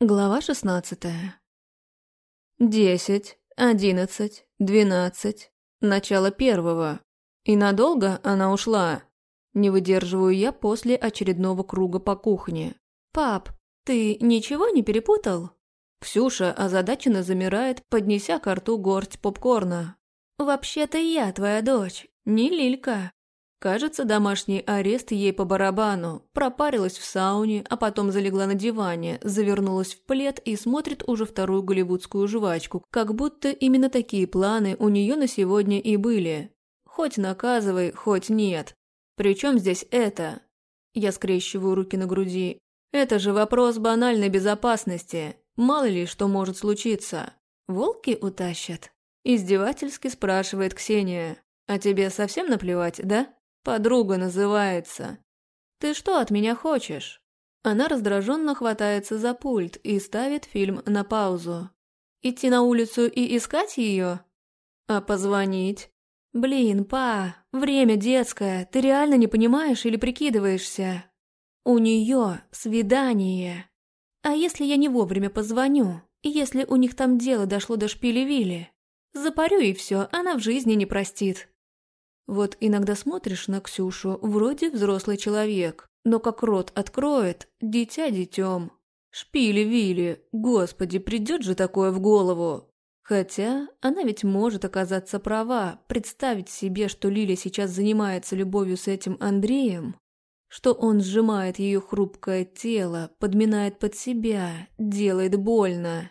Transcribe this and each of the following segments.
Глава шестнадцатая. Десять, одиннадцать, двенадцать. Начало первого. И надолго она ушла. Не выдерживаю я после очередного круга по кухне. «Пап, ты ничего не перепутал?» Ксюша озадаченно замирает, поднеся к рту горсть попкорна. «Вообще-то я твоя дочь, не Лилька. Кажется, домашний арест ей по барабану. Пропарилась в сауне, а потом залегла на диване, завернулась в плед и смотрит уже вторую голливудскую жвачку, как будто именно такие планы у нее на сегодня и были. Хоть наказывай, хоть нет. Причем здесь это? Я скрещиваю руки на груди. Это же вопрос банальной безопасности. Мало ли что может случиться. Волки утащат? Издевательски спрашивает Ксения. А тебе совсем наплевать, да? Подруга называется. Ты что от меня хочешь? Она раздраженно хватается за пульт и ставит фильм на паузу. Идти на улицу и искать ее? А позвонить? Блин, па, время детское, ты реально не понимаешь или прикидываешься? У нее свидание. А если я не вовремя позвоню? Если у них там дело дошло до шпили-вили? Запарю и все, она в жизни не простит. Вот иногда смотришь на Ксюшу, вроде взрослый человек, но как рот откроет, дитя детем. Шпили-вили, господи, придет же такое в голову. Хотя она ведь может оказаться права, представить себе, что Лиля сейчас занимается любовью с этим Андреем, что он сжимает ее хрупкое тело, подминает под себя, делает больно.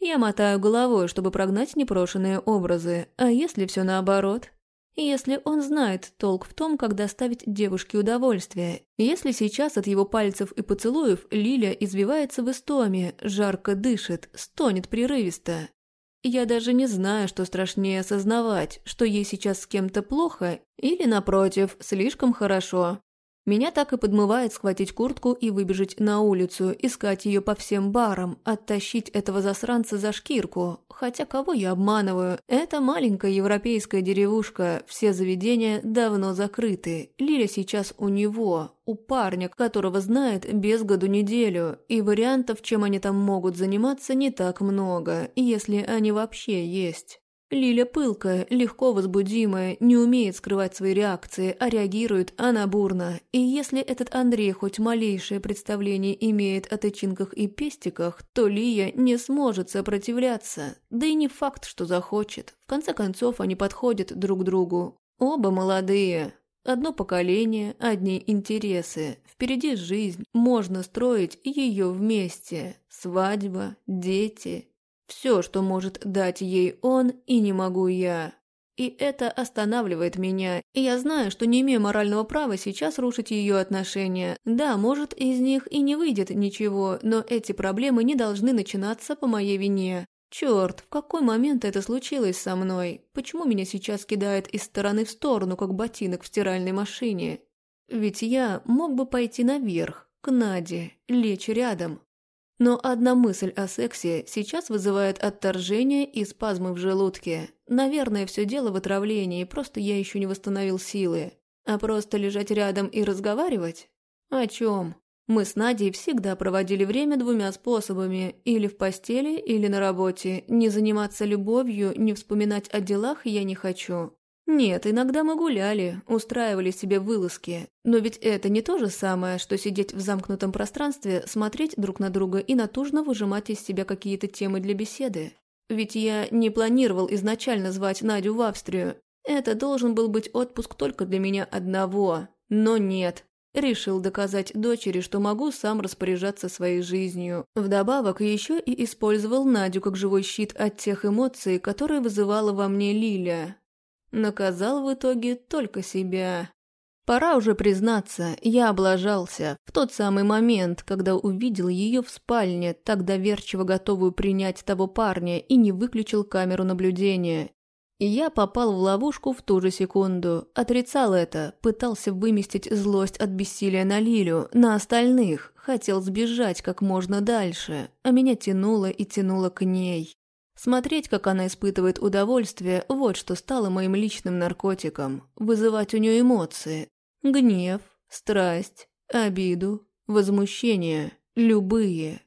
Я мотаю головой, чтобы прогнать непрошенные образы, а если все наоборот? Если он знает толк в том, как доставить девушке удовольствие. Если сейчас от его пальцев и поцелуев Лиля извивается в истоме, жарко дышит, стонет прерывисто. Я даже не знаю, что страшнее осознавать, что ей сейчас с кем-то плохо или, напротив, слишком хорошо. Меня так и подмывает схватить куртку и выбежать на улицу, искать ее по всем барам, оттащить этого засранца за шкирку. Хотя кого я обманываю? Это маленькая европейская деревушка, все заведения давно закрыты. Лиля сейчас у него, у парня, которого знает без году неделю, и вариантов, чем они там могут заниматься, не так много, если они вообще есть. Лиля пылкая, легко возбудимая, не умеет скрывать свои реакции, а реагирует она бурно. И если этот Андрей хоть малейшее представление имеет о тычинках и пестиках, то Лия не сможет сопротивляться. Да и не факт, что захочет. В конце концов, они подходят друг другу. Оба молодые. Одно поколение, одни интересы. Впереди жизнь, можно строить ее вместе. Свадьба, дети, все, что может дать ей он, и не могу я. И это останавливает меня, и я знаю, что не имею морального права сейчас рушить ее отношения. Да, может, из них и не выйдет ничего, но эти проблемы не должны начинаться по моей вине. Черт, в какой момент это случилось со мной? Почему меня сейчас кидает из стороны в сторону, как ботинок в стиральной машине? Ведь я мог бы пойти наверх, к Наде, лечь рядом, но одна мысль о сексе сейчас вызывает отторжение и спазмы в желудке. Наверное, все дело в отравлении, просто я еще не восстановил силы. А просто лежать рядом и разговаривать? О чем? Мы с Надей всегда проводили время двумя способами – или в постели, или на работе. Не заниматься любовью, не вспоминать о делах я не хочу. Нет, иногда мы гуляли, устраивали себе вылазки. Но ведь это не то же самое, что сидеть в замкнутом пространстве, смотреть друг на друга и натужно выжимать из себя какие-то темы для беседы. Ведь я не планировал изначально звать Надю в Австрию. Это должен был быть отпуск только для меня одного. Но нет. Решил доказать дочери, что могу сам распоряжаться своей жизнью. Вдобавок еще и использовал Надю как живой щит от тех эмоций, которые вызывала во мне Лиля. Наказал в итоге только себя. Пора уже признаться, я облажался в тот самый момент, когда увидел ее в спальне, так доверчиво готовую принять того парня и не выключил камеру наблюдения. И я попал в ловушку в ту же секунду, отрицал это, пытался выместить злость от бессилия на Лилю, на остальных, хотел сбежать как можно дальше, а меня тянуло и тянуло к ней. Смотреть, как она испытывает удовольствие, вот что стало моим личным наркотиком. Вызывать у нее эмоции. Гнев, страсть, обиду, возмущение. Любые.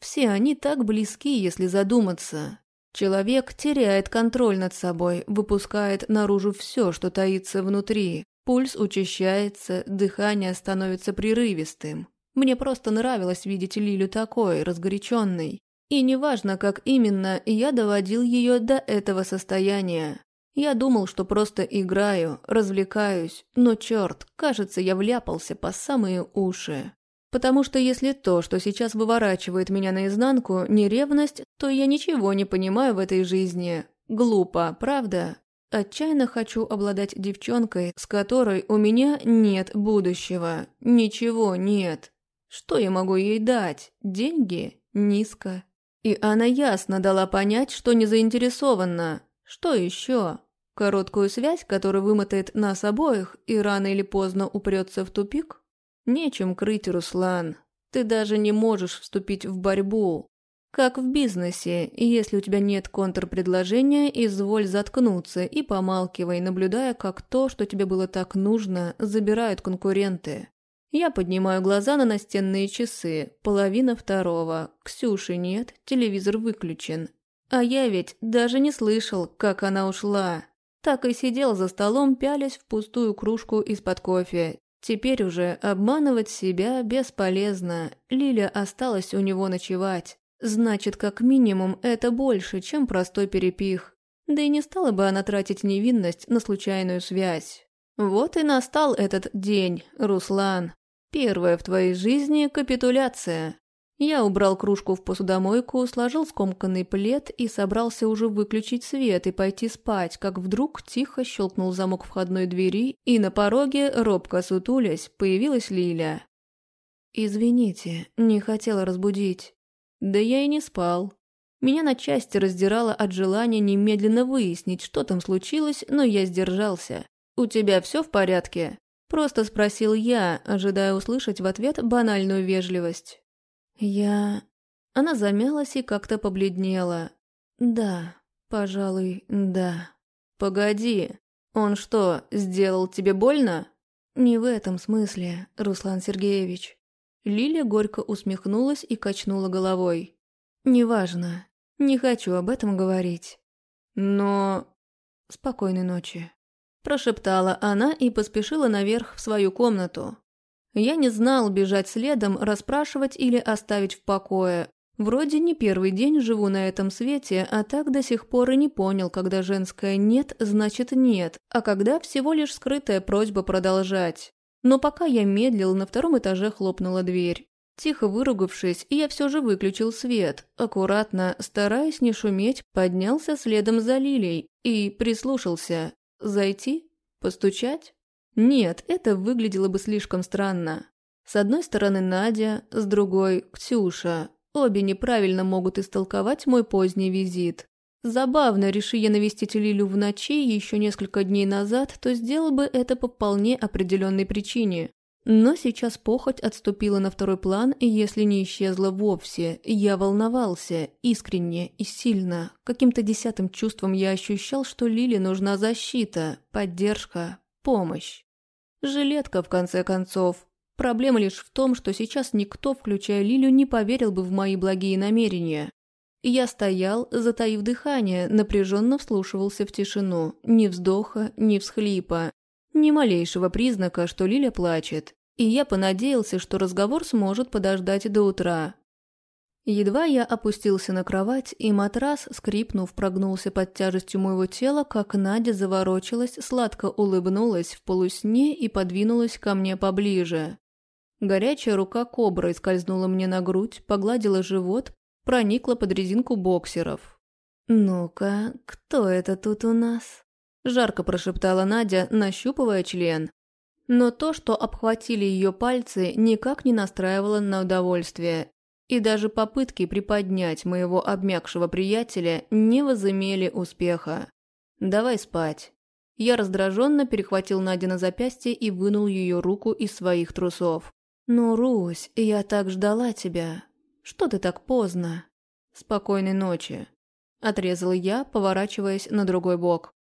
Все они так близки, если задуматься. Человек теряет контроль над собой, выпускает наружу все, что таится внутри. Пульс учащается, дыхание становится прерывистым. Мне просто нравилось видеть Лилю такой, разгоряченной. И неважно, как именно, я доводил ее до этого состояния. Я думал, что просто играю, развлекаюсь, но черт, кажется, я вляпался по самые уши. Потому что если то, что сейчас выворачивает меня наизнанку, не ревность, то я ничего не понимаю в этой жизни. Глупо, правда? Отчаянно хочу обладать девчонкой, с которой у меня нет будущего. Ничего нет. Что я могу ей дать? Деньги? Низко. И она ясно дала понять, что не заинтересована. Что еще? Короткую связь, которая вымотает нас обоих и рано или поздно упрется в тупик? Нечем крыть, Руслан. Ты даже не можешь вступить в борьбу. Как в бизнесе, если у тебя нет контрпредложения, изволь заткнуться и помалкивай, наблюдая, как то, что тебе было так нужно, забирают конкуренты. Я поднимаю глаза на настенные часы. Половина второго. Ксюши нет, телевизор выключен. А я ведь даже не слышал, как она ушла. Так и сидел за столом, пялясь в пустую кружку из-под кофе. Теперь уже обманывать себя бесполезно. Лиля осталась у него ночевать. Значит, как минимум, это больше, чем простой перепих. Да и не стала бы она тратить невинность на случайную связь. Вот и настал этот день, Руслан. Первая в твоей жизни капитуляция. Я убрал кружку в посудомойку, сложил скомканный плед и собрался уже выключить свет и пойти спать, как вдруг тихо щелкнул замок входной двери, и на пороге, робко сутулясь, появилась Лиля. «Извините, не хотела разбудить». «Да я и не спал». Меня на части раздирало от желания немедленно выяснить, что там случилось, но я сдержался. «У тебя все в порядке?» Просто спросил я, ожидая услышать в ответ банальную вежливость. «Я...» Она замялась и как-то побледнела. «Да, пожалуй, да». «Погоди, он что, сделал тебе больно?» «Не в этом смысле, Руслан Сергеевич». Лиля горько усмехнулась и качнула головой. «Неважно. Не хочу об этом говорить. Но...» «Спокойной ночи». Прошептала она и поспешила наверх в свою комнату. Я не знал, бежать следом, расспрашивать или оставить в покое. Вроде не первый день живу на этом свете, а так до сих пор и не понял, когда женское «нет» значит «нет», а когда всего лишь скрытая просьба продолжать. Но пока я медлил, на втором этаже хлопнула дверь. Тихо выругавшись, я все же выключил свет. Аккуратно, стараясь не шуметь, поднялся следом за Лилей и прислушался. Зайти? Постучать? Нет, это выглядело бы слишком странно. С одной стороны Надя, с другой – Ксюша. Обе неправильно могут истолковать мой поздний визит. Забавно, реши я навестить Лилю в ночи еще несколько дней назад, то сделал бы это по вполне определенной причине. Но сейчас похоть отступила на второй план, и если не исчезла вовсе, я волновался, искренне и сильно. Каким-то десятым чувством я ощущал, что Лиле нужна защита, поддержка, помощь. Жилетка, в конце концов. Проблема лишь в том, что сейчас никто, включая Лилю, не поверил бы в мои благие намерения. Я стоял, затаив дыхание, напряженно вслушивался в тишину. Ни вздоха, ни всхлипа. Ни малейшего признака, что Лиля плачет. И я понадеялся, что разговор сможет подождать до утра. Едва я опустился на кровать, и матрас, скрипнув, прогнулся под тяжестью моего тела, как Надя заворочилась, сладко улыбнулась в полусне и подвинулась ко мне поближе. Горячая рука кобры скользнула мне на грудь, погладила живот, проникла под резинку боксеров. «Ну-ка, кто это тут у нас?» Жарко прошептала Надя, нащупывая член. Но то, что обхватили ее пальцы, никак не настраивало на удовольствие, и даже попытки приподнять моего обмякшего приятеля не возымели успеха. «Давай спать». Я раздраженно перехватил Надя на запястье и вынул ее руку из своих трусов. «Ну, Русь, я так ждала тебя. Что ты так поздно?» «Спокойной ночи», – отрезал я, поворачиваясь на другой бок.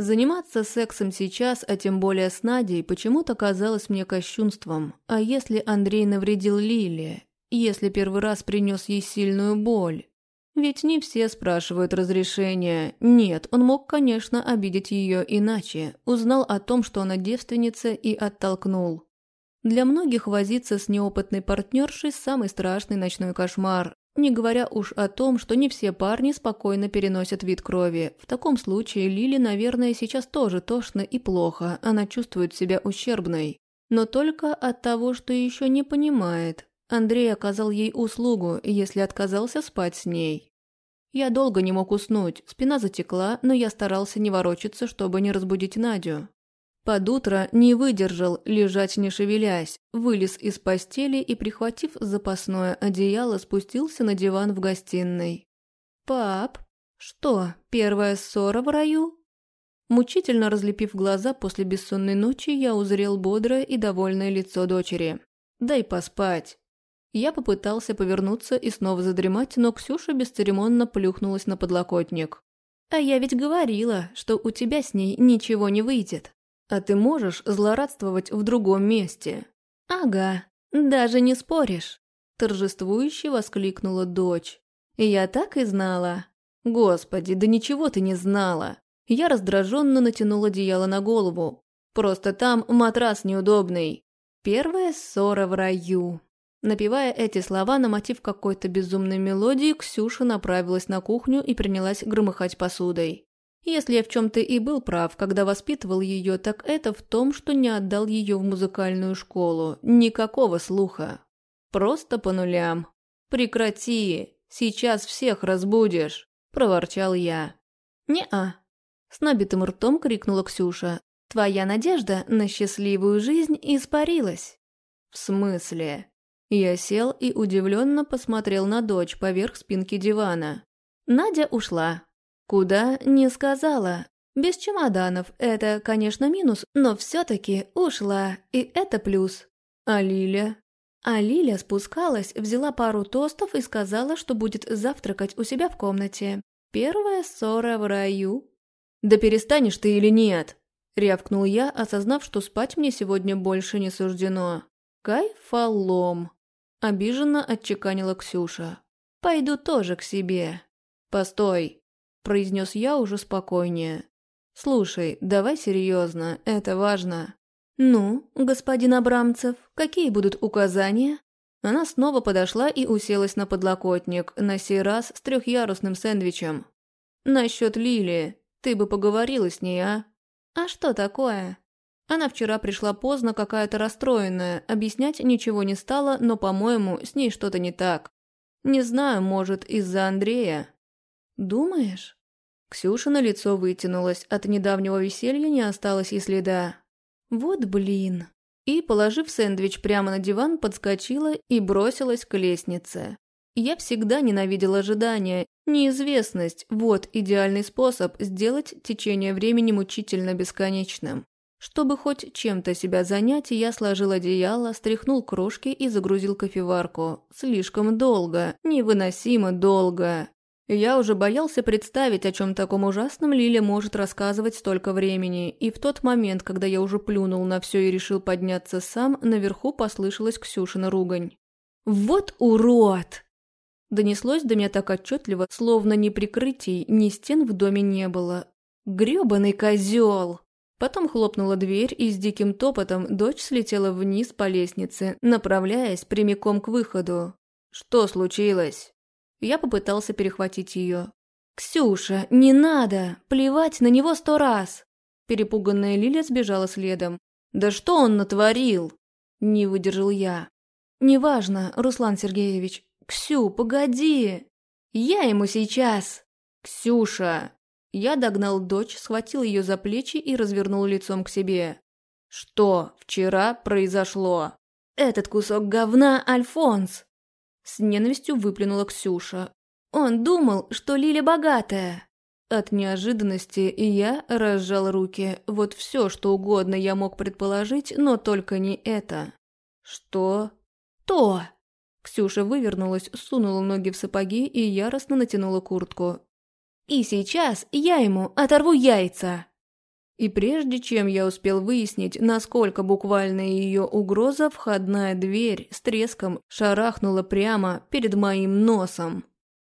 Заниматься сексом сейчас, а тем более с Надей, почему-то казалось мне кощунством. А если Андрей навредил Лиле? если первый раз принес ей сильную боль? Ведь не все спрашивают разрешения. Нет, он мог, конечно, обидеть ее иначе. Узнал о том, что она девственница, и оттолкнул. Для многих возиться с неопытной партнершей – самый страшный ночной кошмар. Не говоря уж о том, что не все парни спокойно переносят вид крови. В таком случае Лили, наверное, сейчас тоже тошно и плохо. Она чувствует себя ущербной. Но только от того, что еще не понимает. Андрей оказал ей услугу, если отказался спать с ней. Я долго не мог уснуть, спина затекла, но я старался не ворочаться, чтобы не разбудить Надю. Под утро не выдержал, лежать не шевелясь, вылез из постели и, прихватив запасное одеяло, спустился на диван в гостиной. «Пап, что, первая ссора в раю?» Мучительно разлепив глаза после бессонной ночи, я узрел бодрое и довольное лицо дочери. «Дай поспать». Я попытался повернуться и снова задремать, но Ксюша бесцеремонно плюхнулась на подлокотник. «А я ведь говорила, что у тебя с ней ничего не выйдет. А ты можешь злорадствовать в другом месте?» «Ага, даже не споришь», – торжествующе воскликнула дочь. «Я так и знала». «Господи, да ничего ты не знала!» Я раздраженно натянул одеяло на голову. «Просто там матрас неудобный». Первая ссора в раю. Напевая эти слова на мотив какой-то безумной мелодии, Ксюша направилась на кухню и принялась громыхать посудой. Если я в чем-то и был прав, когда воспитывал ее, так это в том, что не отдал ее в музыкальную школу. Никакого слуха. Просто по нулям. «Прекрати! Сейчас всех разбудишь!» – проворчал я. «Не-а!» – с набитым ртом крикнула Ксюша. «Твоя надежда на счастливую жизнь испарилась». «В смысле?» Я сел и удивленно посмотрел на дочь поверх спинки дивана. Надя ушла, Куда – не сказала. Без чемоданов – это, конечно, минус, но все-таки ушла, и это плюс. А Лиля? А Лиля спускалась, взяла пару тостов и сказала, что будет завтракать у себя в комнате. Первая ссора в раю. «Да перестанешь ты или нет?» – рявкнул я, осознав, что спать мне сегодня больше не суждено. «Кайфолом!» – обиженно отчеканила Ксюша. «Пойду тоже к себе». «Постой!» Произнес я уже спокойнее. «Слушай, давай серьезно, это важно». «Ну, господин Абрамцев, какие будут указания?» Она снова подошла и уселась на подлокотник, на сей раз с трехъярусным сэндвичем. «Насчет Лили, ты бы поговорила с ней, а?» «А что такое?» Она вчера пришла поздно, какая-то расстроенная, объяснять ничего не стала, но, по-моему, с ней что-то не так. Не знаю, может, из-за Андрея. «Думаешь?» Ксюша на лицо вытянулась, от недавнего веселья не осталось и следа. «Вот блин!» И, положив сэндвич прямо на диван, подскочила и бросилась к лестнице. Я всегда ненавидел ожидания, неизвестность – вот идеальный способ сделать течение времени мучительно бесконечным. Чтобы хоть чем-то себя занять, я сложил одеяло, стряхнул крошки и загрузил кофеварку. Слишком долго, невыносимо долго. Я уже боялся представить, о чем таком ужасном Лиля может рассказывать столько времени, и в тот момент, когда я уже плюнул на все и решил подняться сам, наверху послышалась Ксюшина ругань. «Вот урод!» Донеслось до меня так отчетливо, словно ни прикрытий, ни стен в доме не было. «Гребаный козел!» Потом хлопнула дверь, и с диким топотом дочь слетела вниз по лестнице, направляясь прямиком к выходу. «Что случилось?» Я попытался перехватить ее. «Ксюша, не надо! Плевать на него сто раз!» Перепуганная Лиля сбежала следом. «Да что он натворил?» Не выдержал я. «Неважно, Руслан Сергеевич. Ксю, погоди! Я ему сейчас!» «Ксюша!» Я догнал дочь, схватил ее за плечи и развернул лицом к себе. «Что вчера произошло?» «Этот кусок говна Альфонс!» С ненавистью выплюнула Ксюша. «Он думал, что Лиля богатая!» От неожиданности я разжал руки. Вот все, что угодно я мог предположить, но только не это. «Что?» «То!» Ксюша вывернулась, сунула ноги в сапоги и яростно натянула куртку. «И сейчас я ему оторву яйца!» И прежде чем я успел выяснить, насколько буквально ее угроза, входная дверь с треском шарахнула прямо перед моим носом.